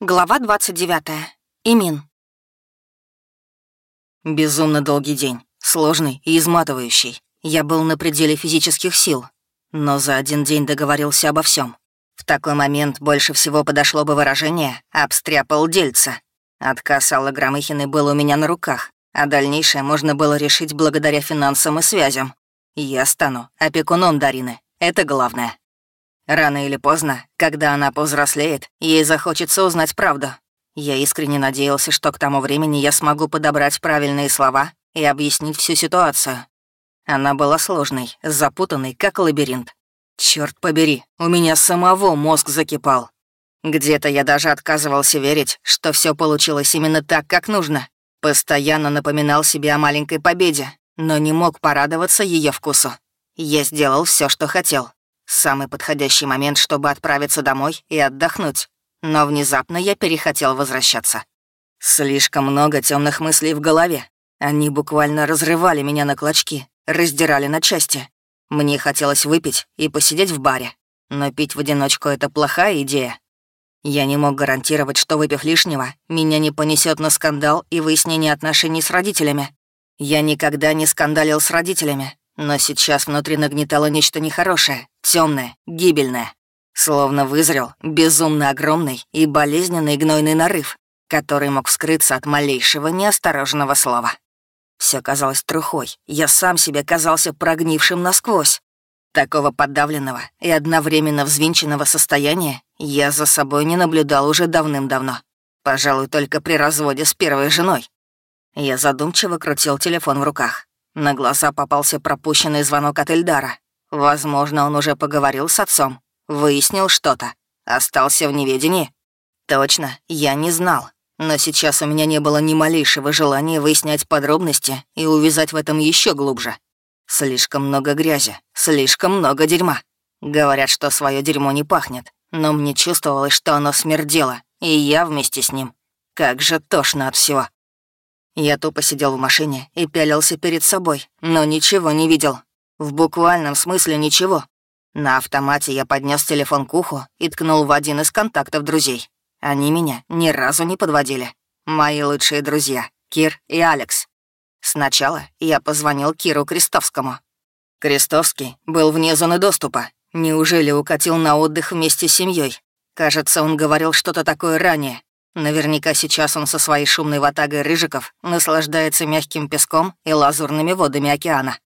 Глава 29. Имин. Безумно долгий день, сложный и изматывающий. Я был на пределе физических сил, но за один день договорился обо всем. В такой момент больше всего подошло бы выражение «обстряпал дельца». Отказ Аллы Громыхиной был у меня на руках, а дальнейшее можно было решить благодаря финансам и связям. Я стану опекуном Дарины, это главное. Рано или поздно, когда она повзрослеет, ей захочется узнать правду. Я искренне надеялся, что к тому времени я смогу подобрать правильные слова и объяснить всю ситуацию. Она была сложной, запутанной, как лабиринт. Черт побери, у меня самого мозг закипал. Где-то я даже отказывался верить, что все получилось именно так, как нужно. Постоянно напоминал себе о маленькой победе, но не мог порадоваться ее вкусу. Я сделал все, что хотел. Самый подходящий момент, чтобы отправиться домой и отдохнуть. Но внезапно я перехотел возвращаться. Слишком много темных мыслей в голове. Они буквально разрывали меня на клочки, раздирали на части. Мне хотелось выпить и посидеть в баре. Но пить в одиночку — это плохая идея. Я не мог гарантировать, что, выпив лишнего, меня не понесет на скандал и выяснение отношений с родителями. Я никогда не скандалил с родителями, но сейчас внутри нагнетало нечто нехорошее, темное, гибельное. Словно вызрел безумно огромный и болезненный гнойный нарыв, который мог вскрыться от малейшего неосторожного слова. Все казалось трухой, я сам себе казался прогнившим насквозь. Такого подавленного и одновременно взвинченного состояния я за собой не наблюдал уже давным-давно. Пожалуй, только при разводе с первой женой. Я задумчиво крутил телефон в руках. На глаза попался пропущенный звонок от Эльдара. Возможно, он уже поговорил с отцом, выяснил что-то, остался в неведении. Точно, я не знал. Но сейчас у меня не было ни малейшего желания выяснять подробности и увязать в этом еще глубже. Слишком много грязи, слишком много дерьма. Говорят, что свое дерьмо не пахнет, но мне чувствовалось, что оно смердело, и я вместе с ним. Как же тошно от всего. Я тупо сидел в машине и пялился перед собой, но ничего не видел. В буквальном смысле ничего. На автомате я поднес телефон к уху и ткнул в один из контактов друзей. Они меня ни разу не подводили. Мои лучшие друзья — Кир и Алекс. Сначала я позвонил Киру Крестовскому. Крестовский был вне зоны доступа. Неужели укатил на отдых вместе с семьей? Кажется, он говорил что-то такое ранее. Наверняка сейчас он со своей шумной ватагой рыжиков наслаждается мягким песком и лазурными водами океана.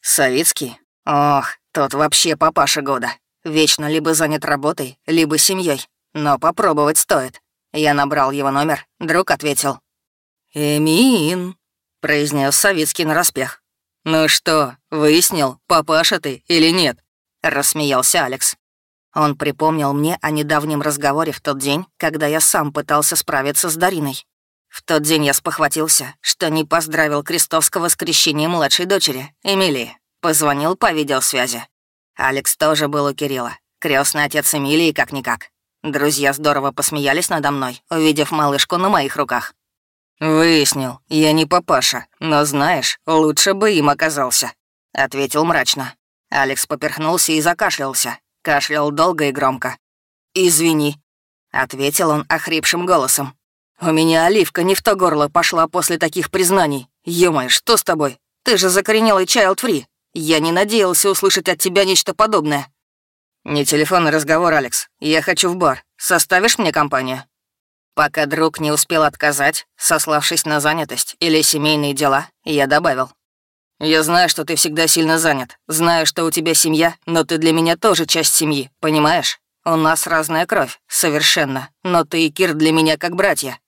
Савицкий? Ох, тот вообще папаша года. Вечно либо занят работой, либо семьей. Но попробовать стоит. Я набрал его номер, друг ответил. «Эмин», — произнес Савицкий нараспех. «Ну что, выяснил, папаша ты или нет?» — рассмеялся Алекс. Он припомнил мне о недавнем разговоре в тот день, когда я сам пытался справиться с Дариной. В тот день я спохватился, что не поздравил Крестовского с крещением младшей дочери, Эмилии. Позвонил по видеосвязи. Алекс тоже был у Кирилла, крестный отец Эмилии как-никак. Друзья здорово посмеялись надо мной, увидев малышку на моих руках. «Выяснил, я не папаша, но знаешь, лучше бы им оказался», — ответил мрачно. Алекс поперхнулся и закашлялся, Кашлял долго и громко. «Извини», — ответил он охрипшим голосом. «У меня оливка не в то горло пошла после таких признаний. Ё что с тобой? Ты же закоренелый free. Я не надеялся услышать от тебя нечто подобное». «Не телефонный разговор, Алекс. Я хочу в бар. Составишь мне компанию?» Пока друг не успел отказать, сославшись на занятость или семейные дела, я добавил. «Я знаю, что ты всегда сильно занят. Знаю, что у тебя семья, но ты для меня тоже часть семьи, понимаешь? У нас разная кровь, совершенно. Но ты и Кир для меня как братья.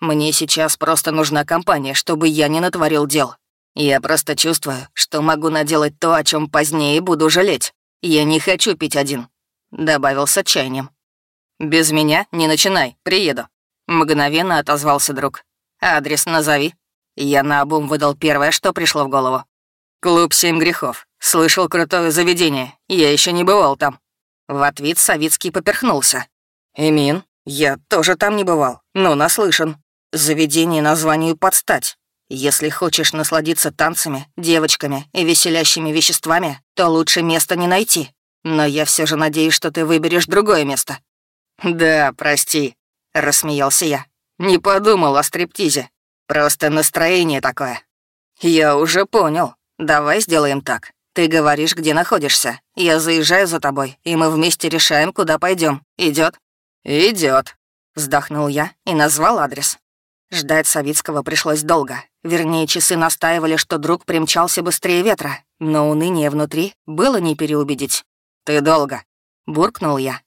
Мне сейчас просто нужна компания, чтобы я не натворил дел. Я просто чувствую, что могу наделать то, о чем позднее буду жалеть. Я не хочу пить один», — добавил с отчаянием. «Без меня не начинай, приеду», — мгновенно отозвался друг. «Адрес назови». Я наобум выдал первое, что пришло в голову. «Клуб «Семь грехов». Слышал крутое заведение. Я еще не бывал там». В ответ Савицкий поперхнулся. «Эмин, я тоже там не бывал, но наслышан. Заведение названию подстать. Если хочешь насладиться танцами, девочками и веселящими веществами, то лучше места не найти. Но я все же надеюсь, что ты выберешь другое место». «Да, прости», — рассмеялся я. «Не подумал о стриптизе. Просто настроение такое». «Я уже понял. Давай сделаем так. Ты говоришь, где находишься. Я заезжаю за тобой, и мы вместе решаем, куда пойдем. Идет? Идет. Вздохнул я и назвал адрес. Ждать Савицкого пришлось долго. Вернее, часы настаивали, что друг примчался быстрее ветра, но уныние внутри было не переубедить. «Ты долго», — буркнул я.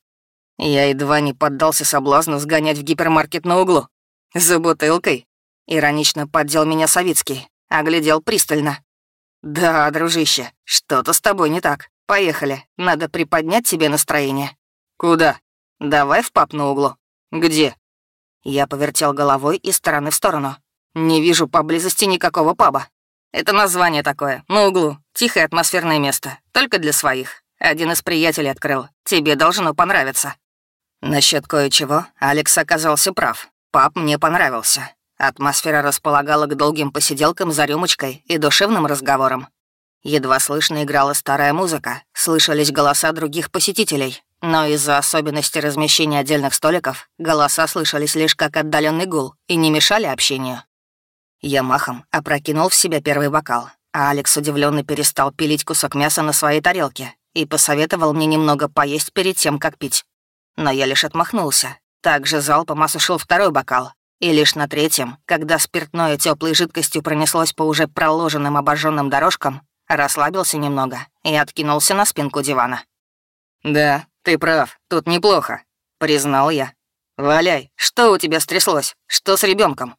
Я едва не поддался соблазну сгонять в гипермаркет на углу. «За бутылкой?» — иронично поддел меня Савицкий, оглядел пристально. «Да, дружище, что-то с тобой не так. Поехали, надо приподнять тебе настроение». «Куда?» «Давай в пап на углу». «Где?» Я повертел головой из стороны в сторону. «Не вижу поблизости никакого паба. Это название такое, на углу. Тихое атмосферное место, только для своих. Один из приятелей открыл. Тебе должно понравиться». Насчет кое-чего Алекс оказался прав. Пап мне понравился. Атмосфера располагала к долгим посиделкам за рюмочкой и душевным разговорам. Едва слышно играла старая музыка, слышались голоса других посетителей, но из-за особенностей размещения отдельных столиков голоса слышались лишь как отдаленный гул и не мешали общению. Я махом опрокинул в себя первый бокал, а Алекс удивленно перестал пилить кусок мяса на своей тарелке и посоветовал мне немного поесть перед тем, как пить. Но я лишь отмахнулся. Также залпом осушил второй бокал, и лишь на третьем, когда спиртное теплой жидкостью пронеслось по уже проложенным обожженным дорожкам, расслабился немного и откинулся на спинку дивана. «Да, ты прав, тут неплохо», — признал я. «Валяй, что у тебя стряслось? Что с ребенком?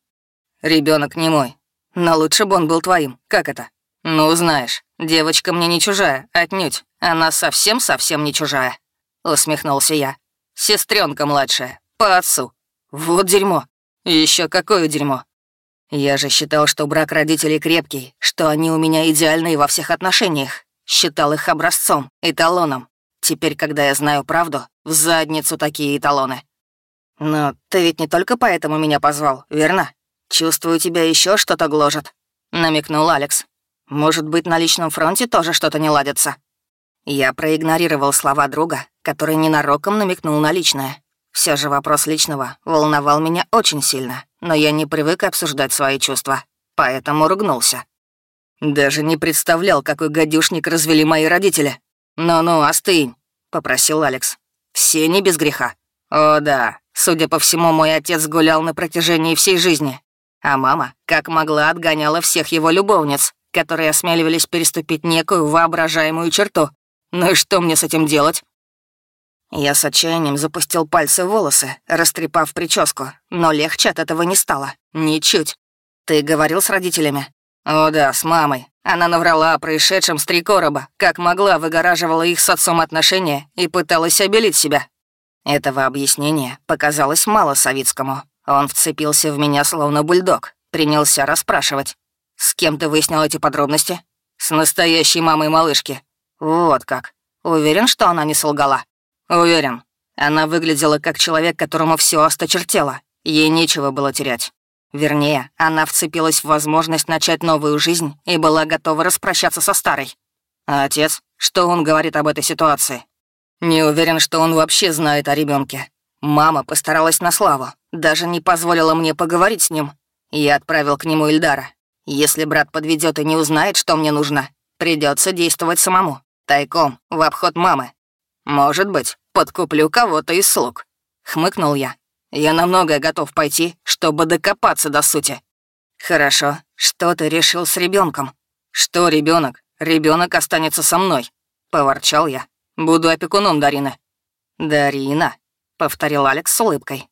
Ребенок не мой, но лучше бы он был твоим. Как это? Ну, знаешь, девочка мне не чужая, отнюдь. Она совсем-совсем не чужая», — усмехнулся я. Сестренка младшая, по отцу. Вот дерьмо. Еще какое дерьмо. Я же считал, что брак родителей крепкий, что они у меня идеальные во всех отношениях. Считал их образцом, эталоном. Теперь, когда я знаю правду, в задницу такие эталоны. Но ты ведь не только поэтому меня позвал, верно? Чувствую, тебя еще что-то гложет. Намекнул Алекс. Может быть, на личном фронте тоже что-то не ладится. Я проигнорировал слова друга, который ненароком намекнул на личное. Все же вопрос личного волновал меня очень сильно, но я не привык обсуждать свои чувства, поэтому ругнулся. «Даже не представлял, какой гадюшник развели мои родители. Ну-ну, остынь», — попросил Алекс. «Все не без греха». «О да, судя по всему, мой отец гулял на протяжении всей жизни, а мама, как могла, отгоняла всех его любовниц, которые осмеливались переступить некую воображаемую черту. Ну и что мне с этим делать?» Я с отчаянием запустил пальцы в волосы, растрепав прическу, но легче от этого не стало. Ничуть. Ты говорил с родителями? О да, с мамой. Она наврала о происшедшем с три короба, как могла, выгораживала их с отцом отношения и пыталась обелить себя. Этого объяснения показалось мало Савицкому. Он вцепился в меня словно бульдог, принялся расспрашивать. «С кем ты выяснил эти подробности?» «С настоящей мамой малышки». «Вот как. Уверен, что она не солгала?» «Уверен. Она выглядела как человек, которому все осточертело. Ей нечего было терять. Вернее, она вцепилась в возможность начать новую жизнь и была готова распрощаться со старой. А отец? Что он говорит об этой ситуации? Не уверен, что он вообще знает о ребенке. Мама постаралась на славу, даже не позволила мне поговорить с ним. Я отправил к нему Ильдара. Если брат подведет и не узнает, что мне нужно, придется действовать самому, тайком, в обход мамы. Может быть, подкуплю кого-то из слуг», — хмыкнул я. «Я на многое готов пойти, чтобы докопаться до сути». «Хорошо. Что ты решил с ребенком? «Что ребенок? Ребенок останется со мной», — поворчал я. «Буду опекуном Дарины». «Дарина», — повторил Алекс с улыбкой.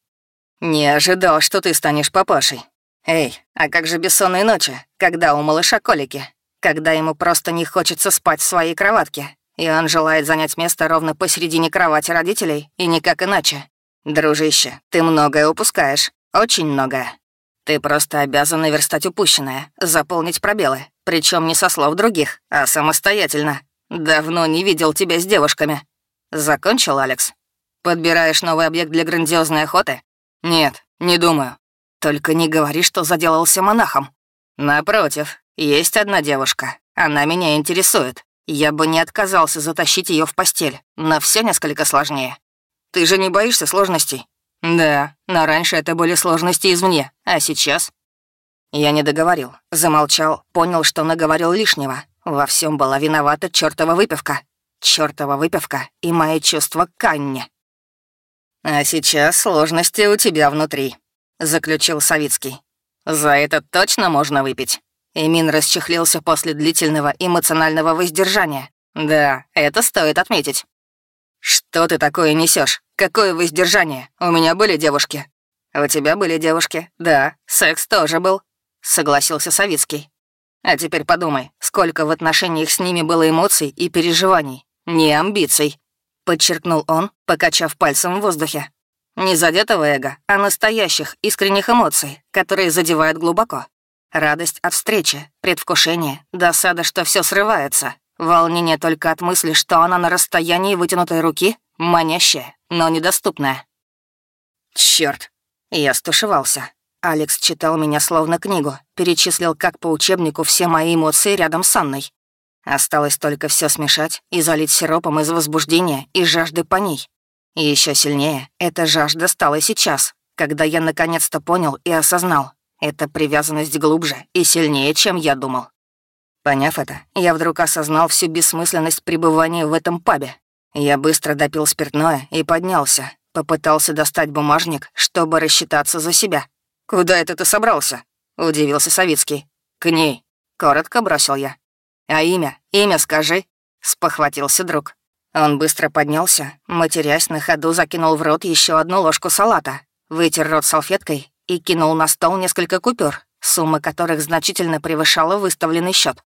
«Не ожидал, что ты станешь папашей. Эй, а как же бессонные ночи, когда у малыша колики? Когда ему просто не хочется спать в своей кроватке, и он желает занять место ровно посередине кровати родителей, и никак иначе. Дружище, ты многое упускаешь, очень многое. Ты просто обязан наверстать упущенное, заполнить пробелы, причем не со слов других, а самостоятельно. Давно не видел тебя с девушками. Закончил, Алекс? Подбираешь новый объект для грандиозной охоты? Нет, не думаю. Только не говори, что заделался монахом. Напротив, есть одна девушка. Она меня интересует. Я бы не отказался затащить ее в постель, но все несколько сложнее. Ты же не боишься сложностей? «Да, но раньше это были сложности извне, а сейчас...» Я не договорил, замолчал, понял, что наговорил лишнего. Во всем была виновата чертова выпивка. Чертова выпивка и мои чувства к. «А сейчас сложности у тебя внутри», — заключил Савицкий. «За это точно можно выпить?» Эмин расчехлился после длительного эмоционального воздержания. «Да, это стоит отметить». «Что ты такое несешь? Какое воздержание? У меня были девушки». «У тебя были девушки, да, секс тоже был», — согласился Савицкий. «А теперь подумай, сколько в отношениях с ними было эмоций и переживаний, не амбиций», — подчеркнул он, покачав пальцем в воздухе. Не задетого эго, а настоящих, искренних эмоций, которые задевают глубоко. Радость от встречи, предвкушение, досада, что все срывается, волнение только от мысли, что она на расстоянии вытянутой руки, манящая, но недоступная. Черт! Я стушевался. Алекс читал меня словно книгу, перечислил как по учебнику все мои эмоции рядом с Анной. Осталось только все смешать и залить сиропом из возбуждения и жажды по ней. И еще сильнее эта жажда стала сейчас, когда я наконец-то понял и осознал. Эта привязанность глубже и сильнее, чем я думал. Поняв это, я вдруг осознал всю бессмысленность пребывания в этом пабе. Я быстро допил спиртное и поднялся. Попытался достать бумажник, чтобы рассчитаться за себя. «Куда это ты собрался?» — удивился Савицкий. «К ней», — коротко бросил я. «А имя? Имя скажи», — спохватился друг. Он быстро поднялся, матерясь на ходу, закинул в рот еще одну ложку салата, вытер рот салфеткой и кинул на стол несколько купюр, сумма которых значительно превышала выставленный счет.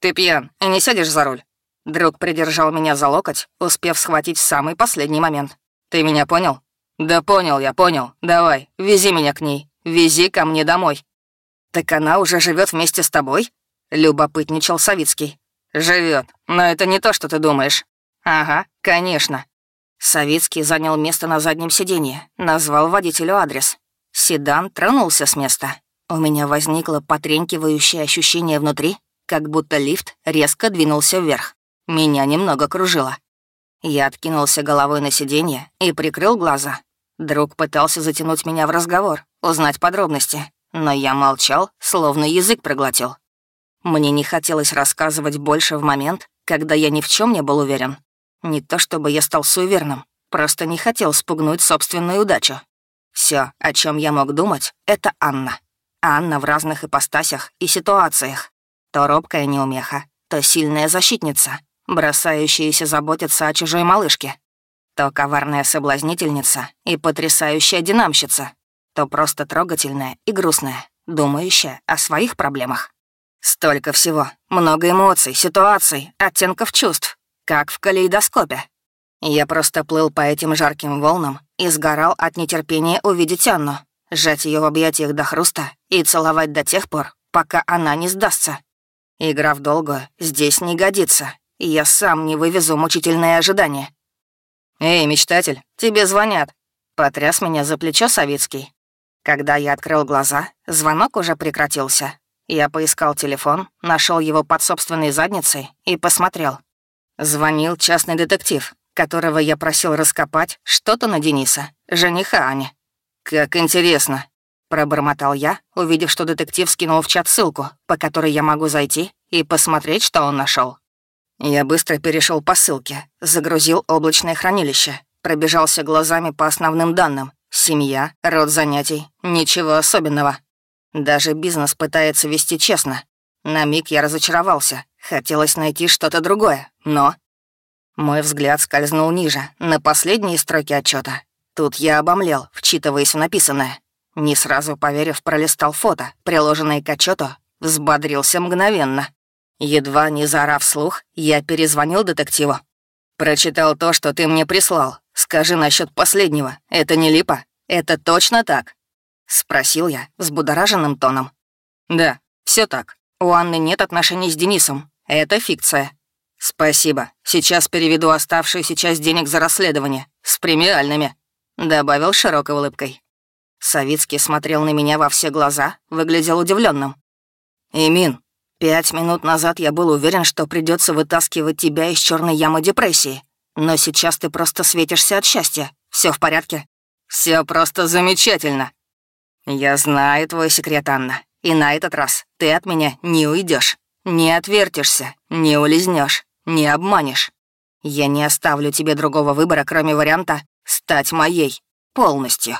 «Ты пьян и не сядешь за руль?» Друг придержал меня за локоть, успев схватить в самый последний момент. «Ты меня понял?» «Да понял я, понял. Давай, вези меня к ней. Вези ко мне домой». «Так она уже живет вместе с тобой?» — любопытничал Савицкий. Живет, но это не то, что ты думаешь. «Ага, конечно». Савицкий занял место на заднем сиденье, назвал водителю адрес. Седан тронулся с места. У меня возникло потренькивающее ощущение внутри, как будто лифт резко двинулся вверх. Меня немного кружило. Я откинулся головой на сиденье и прикрыл глаза. Друг пытался затянуть меня в разговор, узнать подробности, но я молчал, словно язык проглотил. Мне не хотелось рассказывать больше в момент, когда я ни в чем не был уверен. Не то чтобы я стал суеверным, просто не хотел спугнуть собственную удачу. Все, о чем я мог думать, это Анна. Анна в разных ипостасях и ситуациях. То робкая неумеха, то сильная защитница, бросающаяся заботиться о чужой малышке. То коварная соблазнительница и потрясающая динамщица. То просто трогательная и грустная, думающая о своих проблемах. Столько всего, много эмоций, ситуаций, оттенков чувств как в калейдоскопе. Я просто плыл по этим жарким волнам и сгорал от нетерпения увидеть Анну, сжать ее в объятиях до хруста и целовать до тех пор, пока она не сдастся. Игра в долгую здесь не годится, я сам не вывезу мучительное ожидание. «Эй, мечтатель, тебе звонят!» — потряс меня за плечо Савицкий. Когда я открыл глаза, звонок уже прекратился. Я поискал телефон, нашел его под собственной задницей и посмотрел. Звонил частный детектив, которого я просил раскопать что-то на Дениса, жениха Ани. «Как интересно», — пробормотал я, увидев, что детектив скинул в чат ссылку, по которой я могу зайти и посмотреть, что он нашел. Я быстро перешел по ссылке, загрузил облачное хранилище, пробежался глазами по основным данным. Семья, род занятий, ничего особенного. Даже бизнес пытается вести честно. На миг я разочаровался, Хотелось найти что-то другое, но... Мой взгляд скользнул ниже, на последние строки отчета. Тут я обомлел, вчитываясь в написанное. Не сразу поверив, пролистал фото, приложенное к отчету, взбодрился мгновенно. Едва не заорав слух, я перезвонил детективу. «Прочитал то, что ты мне прислал. Скажи насчет последнего. Это не липа? Это точно так?» Спросил я взбудораженным тоном. «Да, все так. У Анны нет отношений с Денисом. Это фикция. Спасибо. Сейчас переведу оставшуюся часть денег за расследование. С премиальными. Добавил широкой улыбкой. Савицкий смотрел на меня во все глаза, выглядел удивленным. «Имин, пять минут назад я был уверен, что придется вытаскивать тебя из черной ямы депрессии. Но сейчас ты просто светишься от счастья. Все в порядке?» Все просто замечательно!» «Я знаю твой секрет, Анна, и на этот раз ты от меня не уйдешь, не отвертишься, не улизнешь, не обманешь. Я не оставлю тебе другого выбора, кроме варианта стать моей полностью».